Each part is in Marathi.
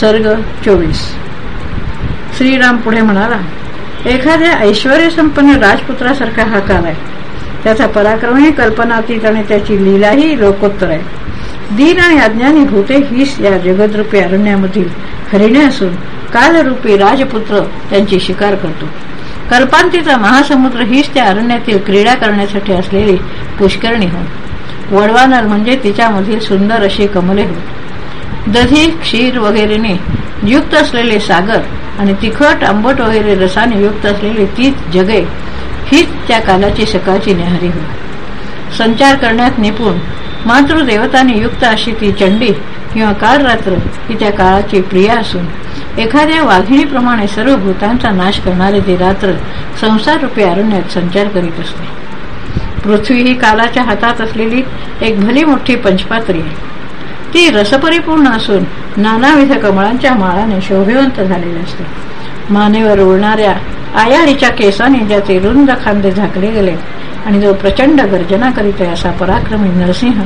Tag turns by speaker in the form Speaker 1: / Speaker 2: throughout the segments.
Speaker 1: सर्ग चोवीस. श्रीराम पुढे म्हणाला एखाद्या ऐश्वर संपन्न राजपुत्रासारखा हा काल आहे. त्याचा पराक्रमही कल्पनातीत आणि त्याची लीलाही लोकोत्तर आहे. दीन आणि अज्ञानी भूते हीच या जगदरूपी अरण्यामधील हरिणे असून कालरूपी राजपुत्र त्यांची शिकार करतो. कल्पांतीचा महासमुद्र हीच त्या अरण्यातील क्रीडा करण्यासाठी असलेली पुष्करणी हो वडवानर म्हणजे तिच्यामधील सुंदर अशी कमले होत. दधी क्षीर वगैरेने युक्त असलेले सागर आणि तिखट आंबट वगैरे रसाने युक्त असलेली तीच जगे हीच त्या कालाची सकाळची न्याहारी होय. संचार करण्यात निपुण मातृदेवताने युक्त अशी ती चंडी किंवा कालरात्र ही त्या काळाची प्रिया असून एखाद्या वाघिणीप्रमाणे सर्व भूतांचा नाश करणारे ती रात्र संसार रूपी अरण्यात संचार करीत असते. पृथ्वी ही कालाच्या हातात असलेली एक भली मोठी पंचपात्री आहे. ती रसपरिपूर्ण असून नानाविध कमळांच्या माळाने शोभिवंत झालेली असते. मानेवर उडणाऱ्या आयाडीच्या केसाने ज्याचे रुंद खांदे झाकले गेले आणि जो प्रचंड गर्जना करीत असा पराक्रमी नरसिंह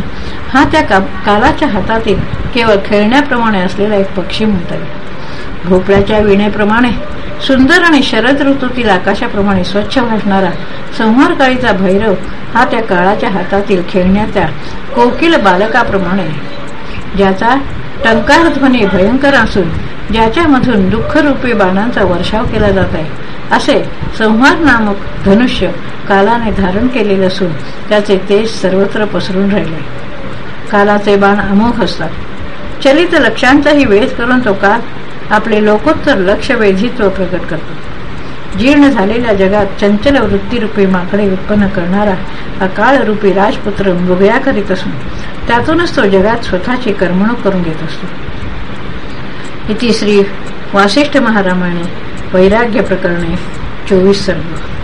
Speaker 1: हा त्या कालाच्या हातातील केवळ खेळण्याप्रमाणे असलेला एक पक्षी म्हणता भोपळ्याच्या विणेप्रमाणे सुंदर आणि शरद ऋतूतील आकाशाप्रमाणे स्वच्छ भासणारा संहारकाळीचा भैरव हा त्या काळाच्या हातातील खेळण्याच्या कोकिल बालकाप्रमाणे ज्याचा टंकार ध्वनी भयंकर असून ज्याच्यामधून दुःखरूपी बाणांचा वर्षाव केला जात आहे. असे संहार नामक धनुष्य कालाने धारण केलेले असून त्याचे तेज सर्वत्र पसरून राहिले. कालाचे बाण अमोघ असतात. चलित लक्षांचाही वेध करून तो काल आपले लोकोत्तर लक्ष वेधित्व प्रकट करतो. जीर्ण झालेल्या जगात चंचल वृत्तीरूपी माकडे उत्पन्न करणारा अकाळरूपी राजपुत्र मृगया करीत असून त्यातूनच तो जगात स्वतःची करमणूक करून घेत असतो. इति श्री वासिष्ठ महारामाने वैराग्य प्रकरणे चोवीस सर्व